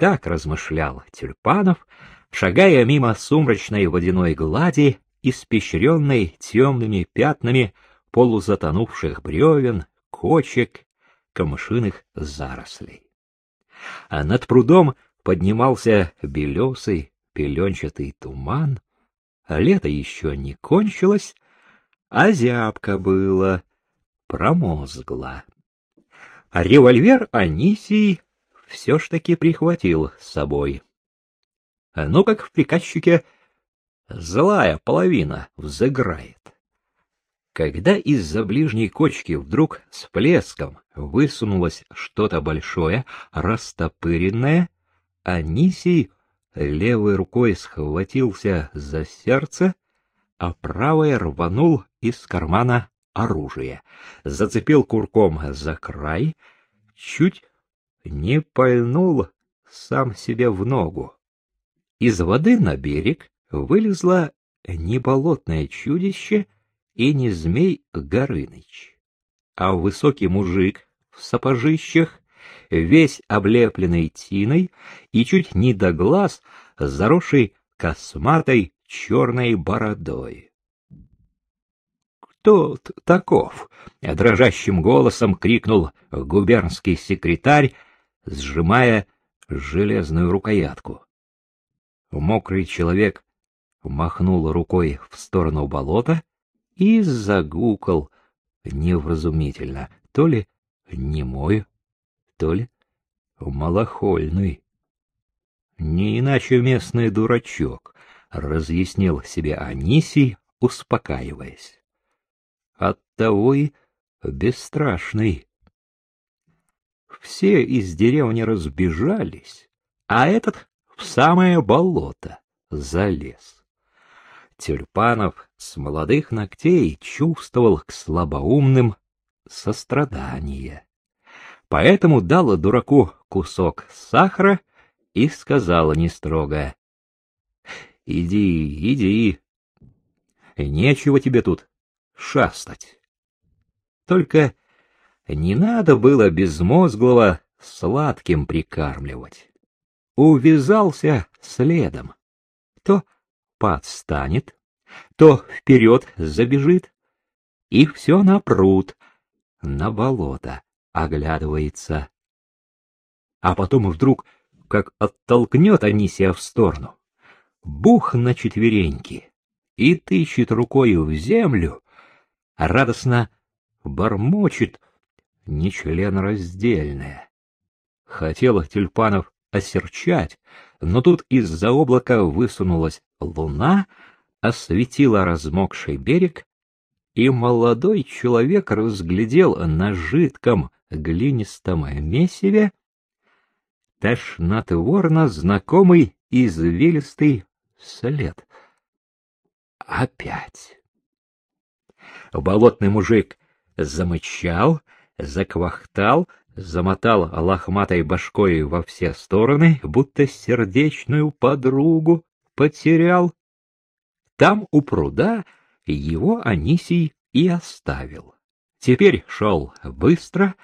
Так размышлял Тюльпанов, шагая мимо сумрачной водяной глади, испещренной темными пятнами полузатонувших бревен, кочек, камышиных зарослей. А над прудом поднимался белесый пеленчатый туман, лето еще не кончилось, а зябко было, промозгло. Револьвер Анисий все ж таки прихватил с собой. Ну, как в приказчике, злая половина взыграет. Когда из-за ближней кочки вдруг с плеском высунулось что-то большое, растопыренное, Анисий левой рукой схватился за сердце, а правой рванул из кармана оружие, зацепил курком за край, чуть не пальнул сам себе в ногу. Из воды на берег вылезло не болотное чудище и не змей Горыныч, а высокий мужик в сапожищах, весь облепленный тиной и чуть не до глаз, заросший косматой черной бородой. «Кто таков?» — дрожащим голосом крикнул губернский секретарь, сжимая железную рукоятку. Мокрый человек махнул рукой в сторону болота и загукал невразумительно, то ли немой, то ли малохольный. Не иначе местный дурачок, разъяснил себе Анисий, успокаиваясь. Оттого и бесстрашный. Все из деревни разбежались, а этот в самое болото залез. Тюльпанов с молодых ногтей чувствовал к слабоумным сострадание. Поэтому дала дураку кусок сахара и сказала нестрого. — Иди, иди, нечего тебе тут шастать. Только не надо было безмозглого сладким прикармливать. Увязался следом. То подстанет, то вперед забежит, и все на пруд, на болото оглядывается. А потом вдруг, как оттолкнет Анисия в сторону, бух на четвереньки и тычет рукою в землю, радостно бормочет нечленораздельное. Хотел Тюльпанов осерчать, но тут из-за облака высунулась луна, осветила размокший берег, и молодой человек разглядел на жидком глинистом месиве тошнотворно знакомый извилистый след. Опять. Болотный мужик замычал, заквахтал, замотал лохматой башкой во все стороны, будто сердечную подругу потерял. Там у пруда его Анисий и оставил. Теперь шел быстро,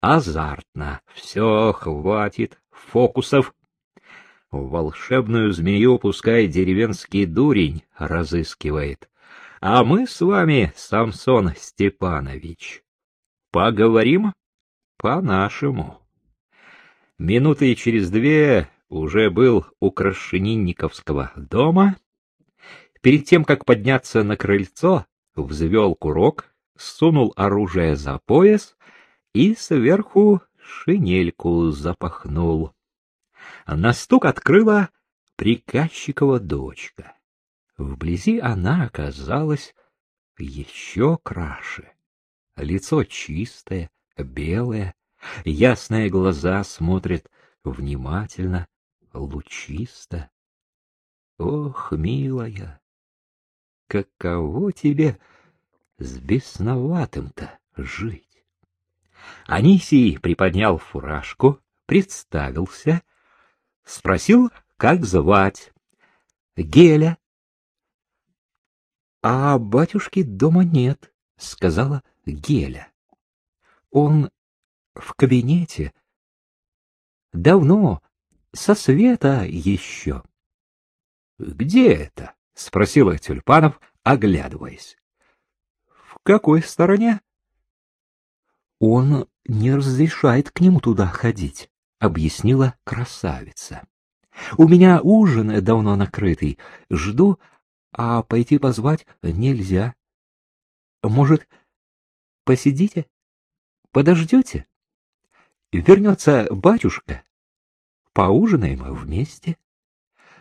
азартно. Все, хватит фокусов. Волшебную змею пускай деревенский дурень разыскивает. А мы с вами, Самсон Степанович, поговорим по-нашему. Минуты через две уже был у Крашенинниковского дома. Перед тем, как подняться на крыльцо, взвел курок, сунул оружие за пояс и сверху шинельку запахнул. На стук открыла приказчикова дочка. Вблизи она оказалась еще краше. Лицо чистое, белые, ясные глаза смотрят внимательно, лучисто. Ох, милая, каково тебе с бесноватым-то жить? Анисий приподнял фуражку, представился, спросил, как звать. Геля. — А батюшки дома нет, — сказала Геля. Он в кабинете. Давно, со света еще. — Где это? — спросила Тюльпанов, оглядываясь. — В какой стороне? — Он не разрешает к нему туда ходить, — объяснила красавица. — У меня ужин давно накрытый. Жду, а пойти позвать нельзя. Может, посидите? Подождете? Вернется батюшка. Поужинаем вместе.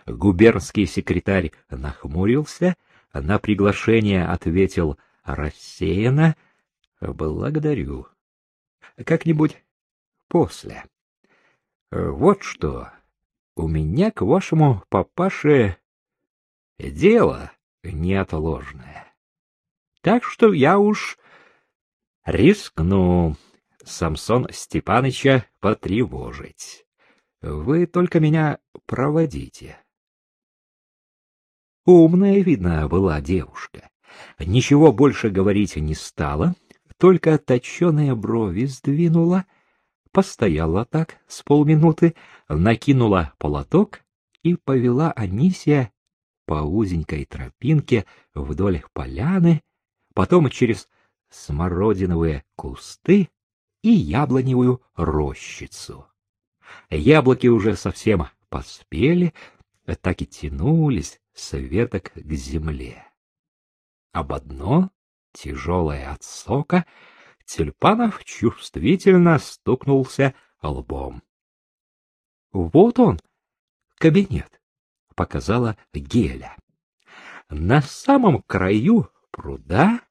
Губернский секретарь нахмурился, на приглашение ответил рассеянно. Благодарю. Как-нибудь после. Вот что. У меня к вашему папаше дело неотложное. Так что я уж рискну Самсон Степаныча потревожить. Вы только меня проводите. Умная, видно, была девушка. Ничего больше говорить не стала, только точеные брови сдвинула, постояла так с полминуты, накинула полоток и повела Анисия по узенькой тропинке вдоль поляны, потом через смородиновые кусты и яблоневую рощицу. Яблоки уже совсем поспели, так и тянулись с веток к земле. Об одно, тяжелое от сока, Тюльпанов чувствительно стукнулся лбом. — Вот он, кабинет, — показала Геля. На самом краю пруда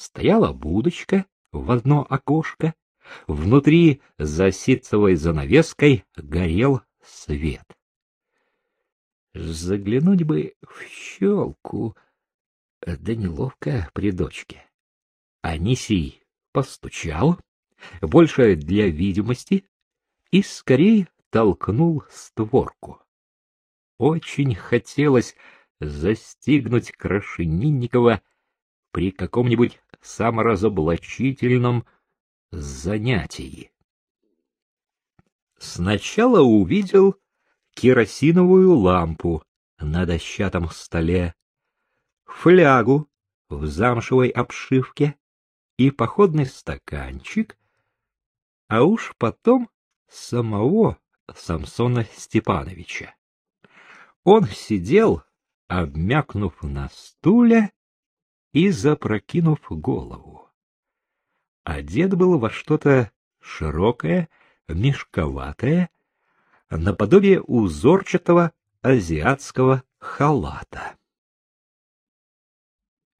стояла будочка в одно окошко, внутри за ситцевой занавеской горел свет. Заглянуть бы в щелку, да неловко при дочке. Анисий постучал, больше для видимости, и скорее толкнул створку. Очень хотелось застигнуть Крашенинникова при каком-нибудь саморазоблачительном занятии. Сначала увидел керосиновую лампу на дощатом столе, флягу в замшевой обшивке и походный стаканчик, а уж потом самого Самсона Степановича. Он сидел, обмякнув на стуле и запрокинув голову. Одет был во что-то широкое, мешковатое, наподобие узорчатого азиатского халата.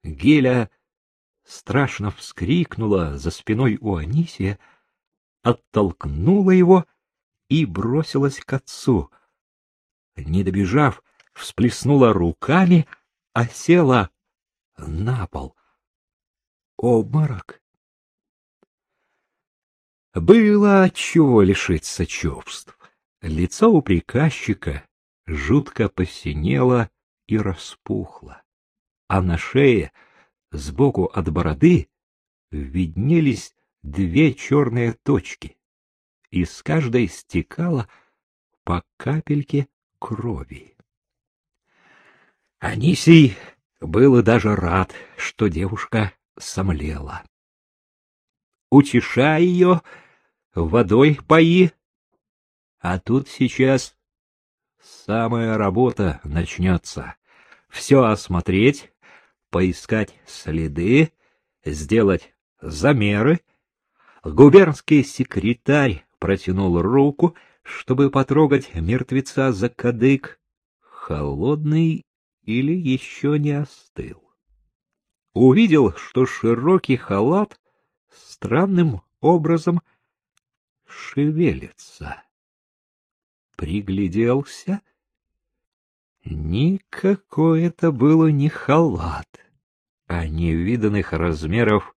Геля страшно вскрикнула за спиной у Анисия, оттолкнула его и бросилась к отцу. Не добежав, всплеснула руками, а села на пол. Обморок. Было чего лишиться чувств. Лицо у приказчика жутко посинело и распухло, а на шее, сбоку от бороды, виднелись две черные точки. Из каждой стекала по капельке крови. Анисий был даже рад, что девушка сомлела. Утешай ее, водой пои, а тут сейчас самая работа начнется. Все осмотреть, поискать следы, сделать замеры. Губернский секретарь протянул руку, чтобы потрогать мертвеца за кадык. Холодный или еще не остыл. Увидел, что широкий халат странным образом шевелится. Пригляделся. Никакой это было не халат, а невиданных размеров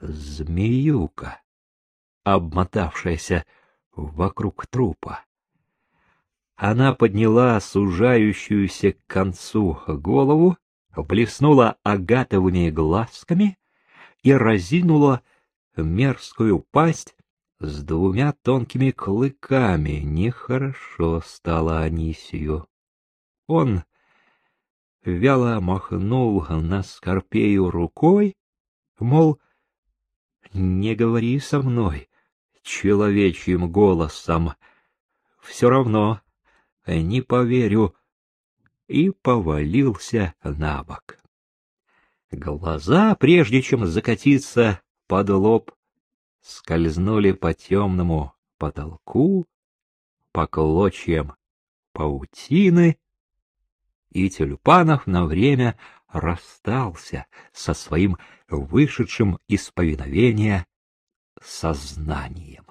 змеюка, обмотавшаяся вокруг трупа. Она подняла сужающуюся к концу голову, блеснула агатовыми глазками и разинула мерзкую пасть с двумя тонкими клыками. Нехорошо стало Анисию. Он вяло махнул на Скорпею рукой, мол, не говори со мной человечьим голосом, все равно не поверю, и повалился на бок. Глаза, прежде чем закатиться под лоб, скользнули по темному потолку, по клочьям паутины, и Тюльпанов на время расстался со своим вышедшим из повиновения сознанием.